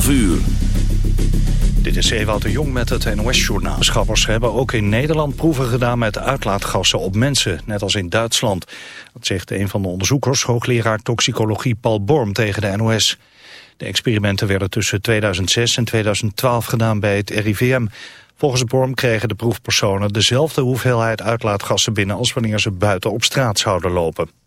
12 uur. Dit is Ewout de Jong met het NOS-journaal. Schappers hebben ook in Nederland proeven gedaan met uitlaatgassen op mensen, net als in Duitsland. Dat zegt een van de onderzoekers, hoogleraar toxicologie Paul Borm tegen de NOS. De experimenten werden tussen 2006 en 2012 gedaan bij het RIVM. Volgens Borm kregen de proefpersonen dezelfde hoeveelheid uitlaatgassen binnen als wanneer ze buiten op straat zouden lopen.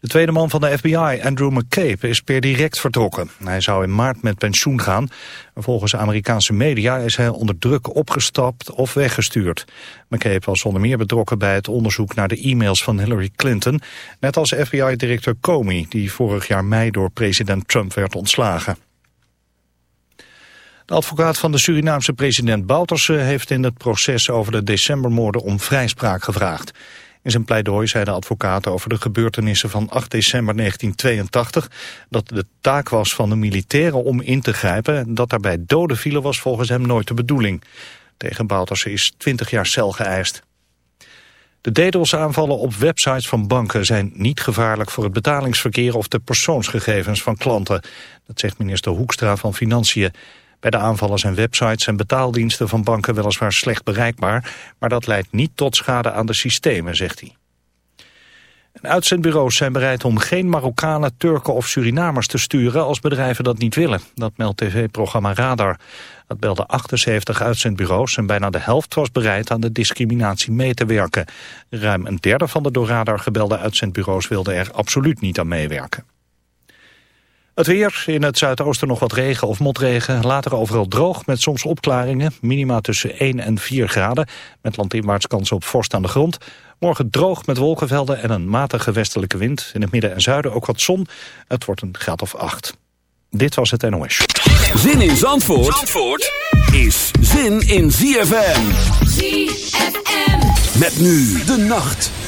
De tweede man van de FBI, Andrew McCabe, is per direct vertrokken. Hij zou in maart met pensioen gaan. Volgens Amerikaanse media is hij onder druk opgestapt of weggestuurd. McCabe was onder meer betrokken bij het onderzoek naar de e-mails van Hillary Clinton... net als FBI-directeur Comey, die vorig jaar mei door president Trump werd ontslagen. De advocaat van de Surinaamse president Bouterse heeft in het proces over de decembermoorden om vrijspraak gevraagd. In zijn pleidooi zei de advocaat over de gebeurtenissen van 8 december 1982... dat de taak was van de militairen om in te grijpen... en dat daarbij doden vielen was volgens hem nooit de bedoeling. Tegen Bouterse is 20 jaar cel geëist. De DDoS-aanvallen op websites van banken zijn niet gevaarlijk voor het betalingsverkeer of de persoonsgegevens van klanten. Dat zegt minister Hoekstra van Financiën. Bij de aanvallen zijn websites en betaaldiensten van banken weliswaar slecht bereikbaar, maar dat leidt niet tot schade aan de systemen, zegt hij. En uitzendbureaus zijn bereid om geen Marokkanen, Turken of Surinamers te sturen als bedrijven dat niet willen. Dat meldt tv-programma Radar. Dat belde 78 uitzendbureaus en bijna de helft was bereid aan de discriminatie mee te werken. Ruim een derde van de door Radar gebelde uitzendbureaus wilde er absoluut niet aan meewerken. Het weer, in het zuidoosten nog wat regen of motregen. Later overal droog met soms opklaringen. Minima tussen 1 en 4 graden. Met landinwaarts kans op vorst aan de grond. Morgen droog met wolkenvelden en een matige westelijke wind. In het midden en zuiden ook wat zon. Het wordt een graad of 8. Dit was het NOS. Zin in Zandvoort, Zandvoort is zin in ZFM. ZFM. Met nu de nacht.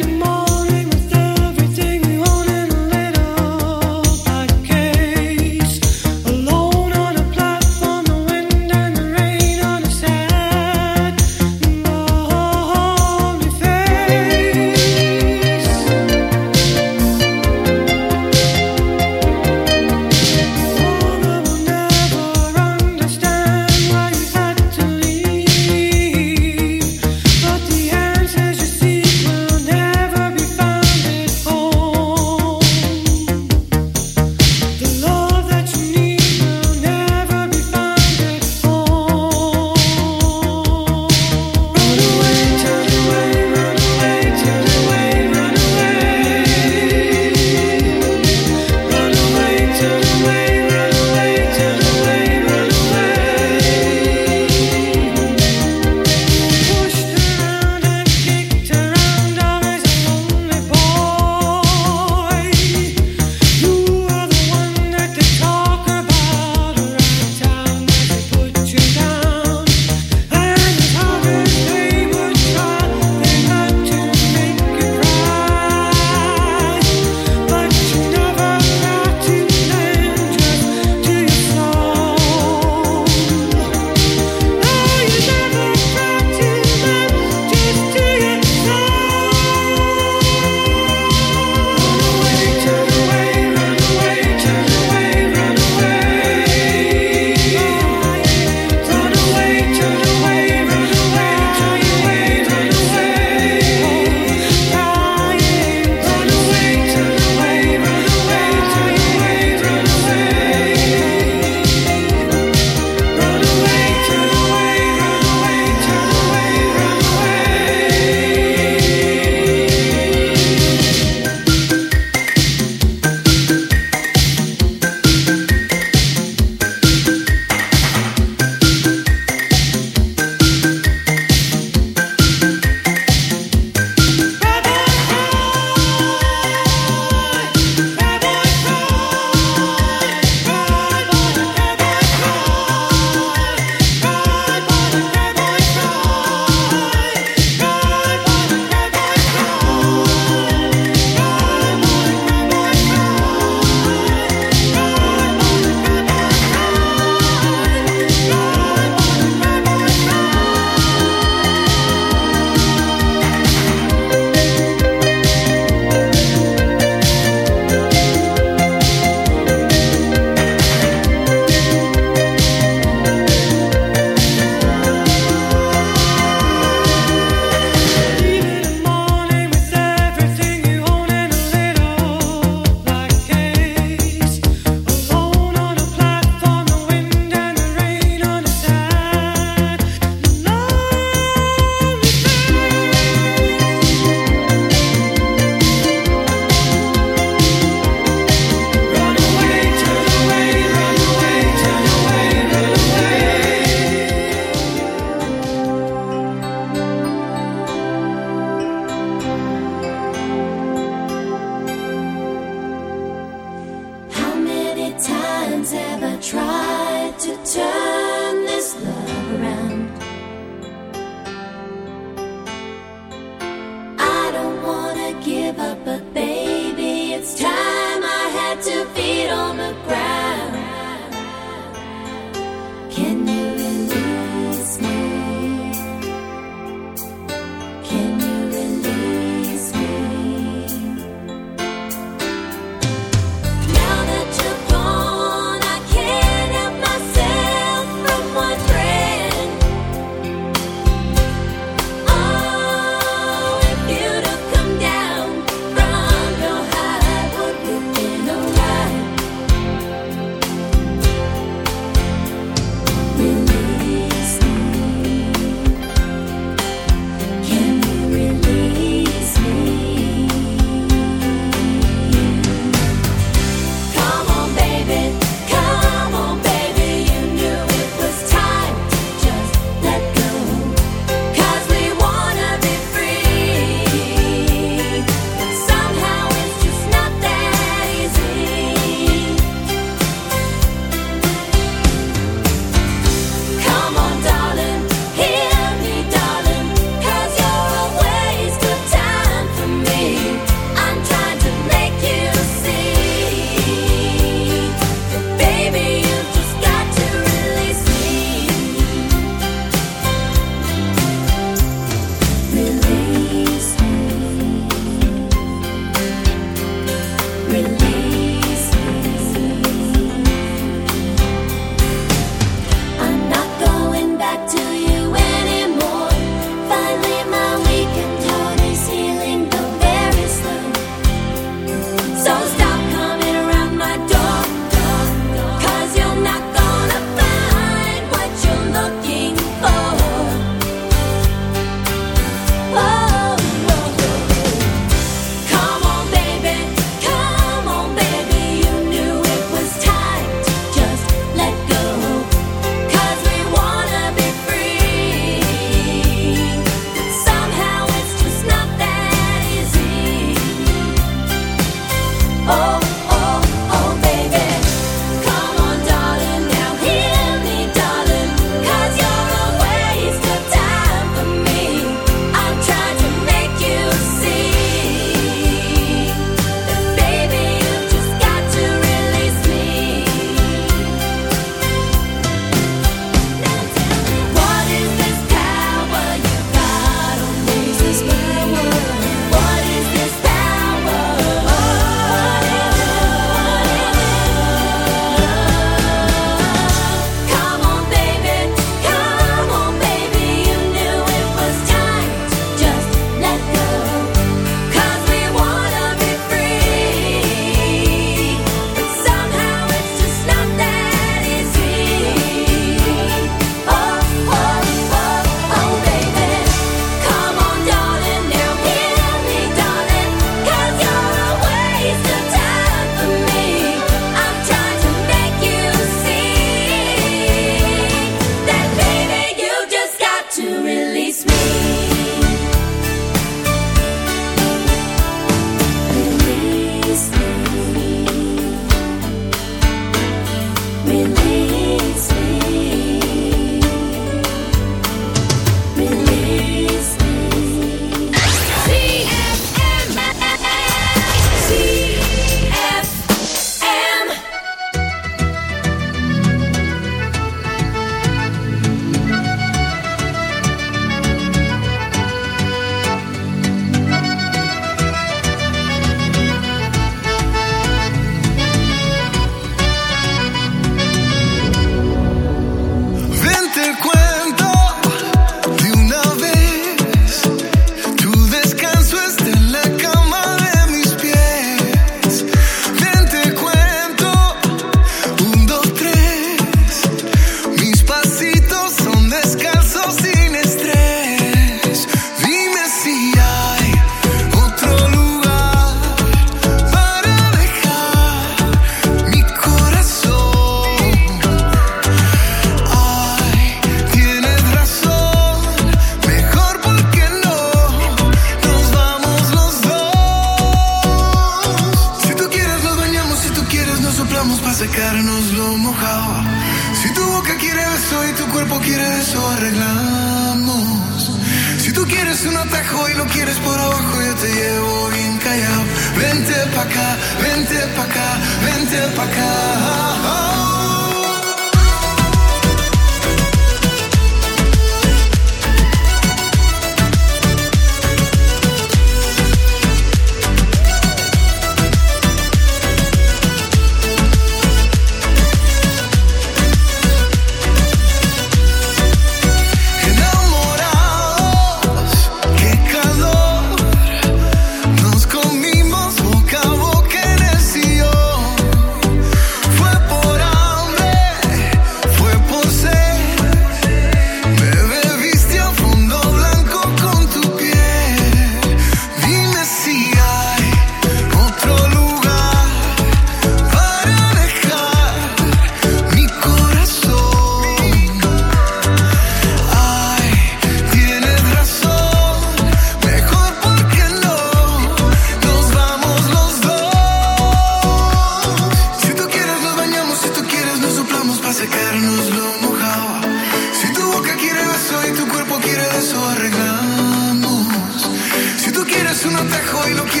no quiero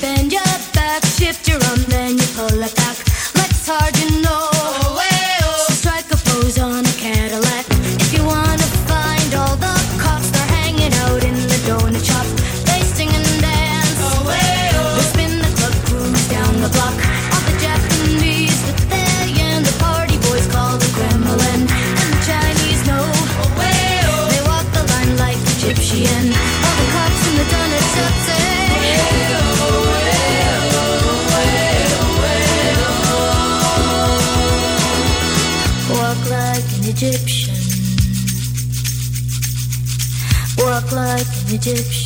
Bend your back, shift your arm, then you pull it back. Let's harden dipshit.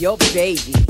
your baby.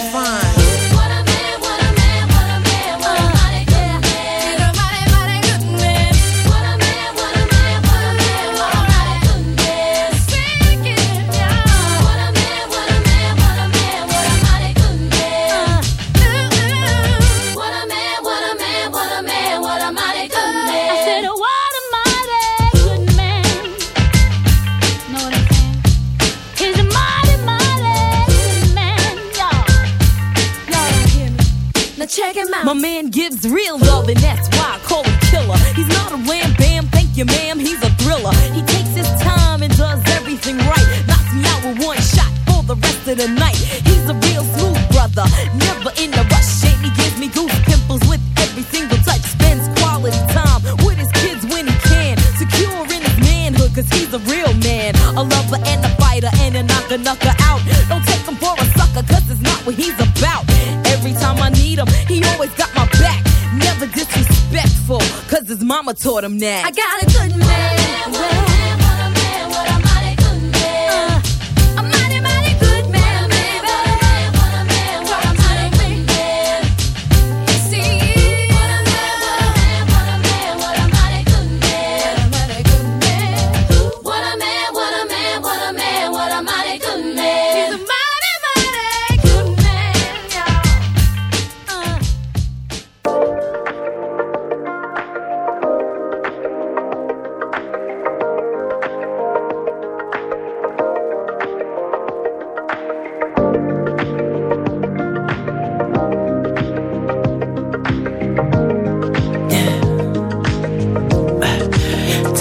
his mama taught him that. I got a good man.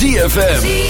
ZFM.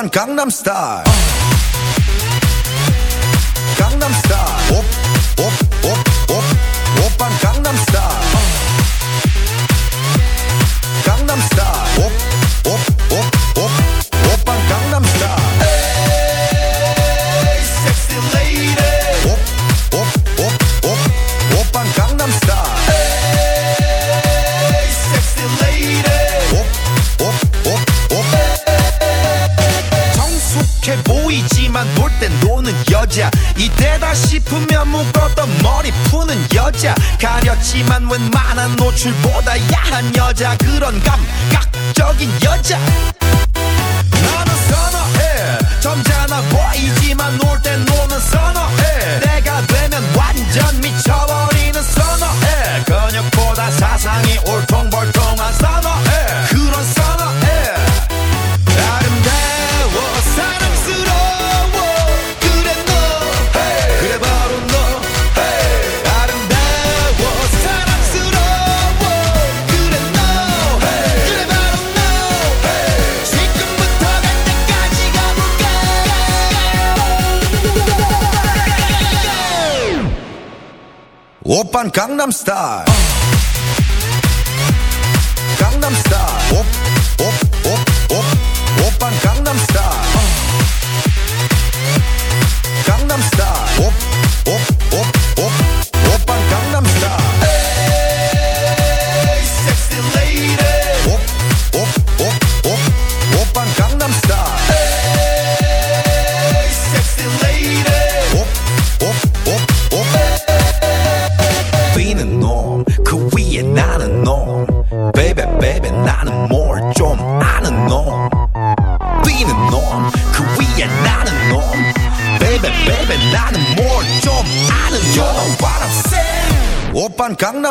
van Gangnam Style. 여자 그런 감각적인 여자.